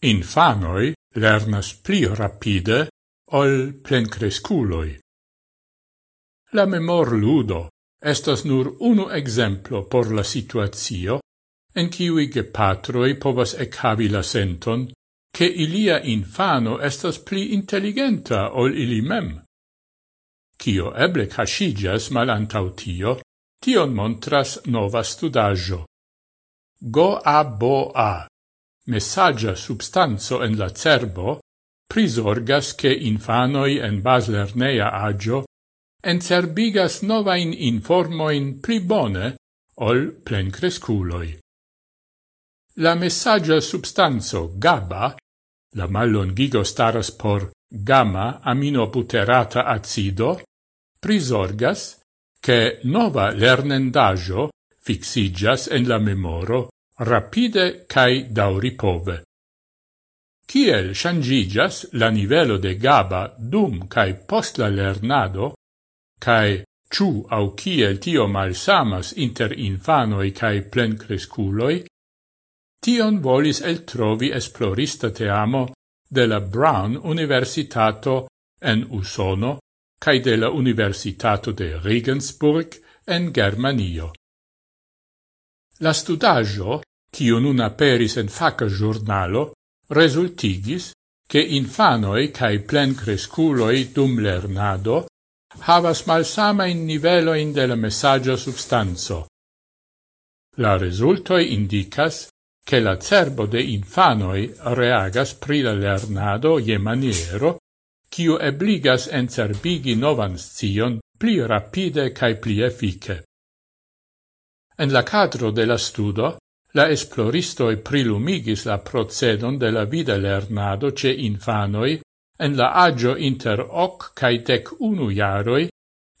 Infanoi lernas pli rapide ol plencresculoi. La memor ludo estas nur unu exemplo por la situazio en kiui gepatroi povas eccavi la senton che ilia infano estas pli intelligenta ol ili mem. Cio eble cascigas malantau tio, tion montras nova studaggio. Go a bo a messaggia substanzo en la cerbo prisorgas che infanoi en baslernea agio encerbigas novain informoin pli bone ol plencresculoi. La messaggia substanzo GABA, la mallongigo staras por gamma aminobuterata acido, prisorgas che nova lernendajo fixigas en la memoro rapide cae dauripove. Ciel shangigas la nivelo de GABA dum cae post la lernado, cae ciu au ciel tio malsamas inter infanoi cae plencresculoi, tion volis el trovi esplorista teamo de la Brown Universitato en Usono cae de la Universitato de Regensburg en Germanio. La studaggio, cio nun aperis en faca giornalo, resultigis che infanoi cae plencresculoi dum lernado havas malsamain niveloin de la messaggio substanzo. La resultoi indicas che la cerbo de infanoi reagas pri la lernado je maniero cio ebligas encerbigi novan scion pli rapide cae pli effice. En la cadro de la studo, la esploristoi prilumigis la procedon de la vida lernado ce infanoi en la agio inter hoc cae dec unu jaroi,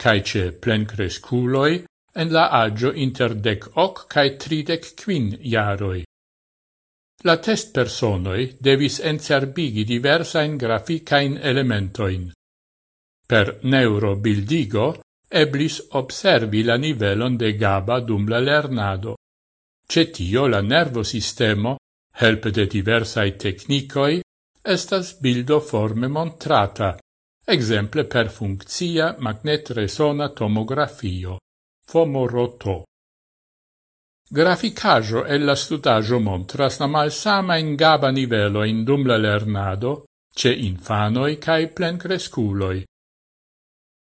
cae ce plencresculoi en la agio inter dec hoc cae tridec quin jaroi. La test personoi devis encerbigi diversain graficain elementoin. Per neurobildigo eblis observi la nivelon de GABA dum la lernado. Cetio la nervo sistemo, helpe de diversai technicoi, estas bildo forme montrata, exemple per funccia magnet-resona tomografio, FOMOROTO. Graficajo e la studajo montras la malsama in GABA nivelo in dum la lernado, ce infanoi cae plencresculoi,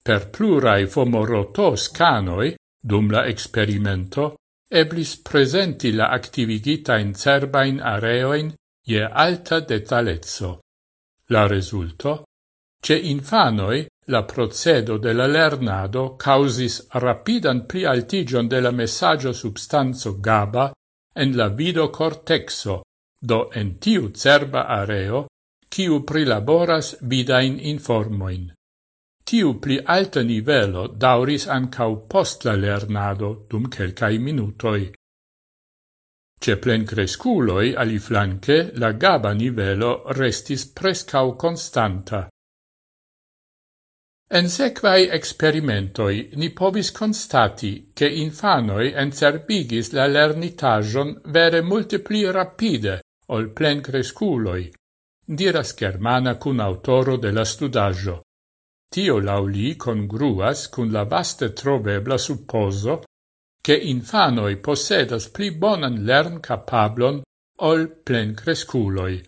Per plurai fomoroto-scanoi, dum la experimento, eblis presenti la activigitain cerbain areoin je alta detalezzo. La resulto? Ce infanoi la procedo de la lernado causis rapidan plialtigion de la messaggio substanzo GABA en la vidocortexo, do en tiu cerba areo, kiu prilaboras vidain informoin. Tiu pli alta nivelo dauris ancau post la lernado dum quelcae minutoi. Ce plen cresculoi, aliflanque, la gaba nivelo restis prescau constanta. En sequai experimentoi ni povis constati che infanoi encerbigis la lernitajon vere multe pli rapide ol plen cresculoi, diras Germana cun autoro de la studaggio. Tio lauli congruas cun la vaste trovebla supposo che infanoi possedas pli bonan lernkapablon ol plen cresculoi.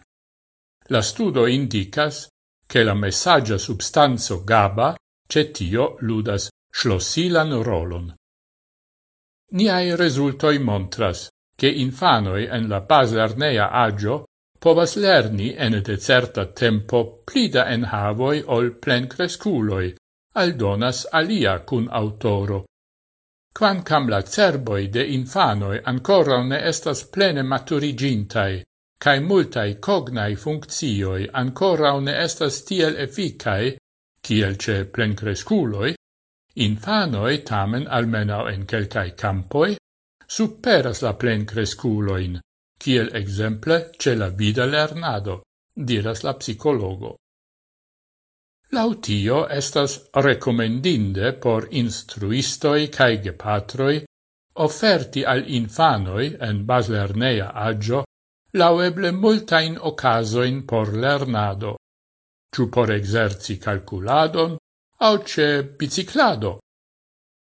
La studo indicas che la messaggia substanzo GABA cetio ludas schlossilan rolon. Niai resultoi montras che infanoi en la base arnea agio povas lerni en de certa tempo plida en havoi ol plen cresculoi, aldonas alia cun autoro. Quancam la cerboi de infanoi ancora ne estas plene maturigintai, cae multai cognai funccioi ancora ne estas tiel efficae, kiel ce plen cresculoi, infanoi tamen almenau en quelcae campoi, superas la plen cresculoin, kiel exemple ce la vida lernado, diras la psicologo. Lautio estas recomendinde por instruistoi cae gepatroi offerti al infanoi en baslernea agio laueble multain ocasoin por lernado, ciu por exerci calculadon, au ce biciclado,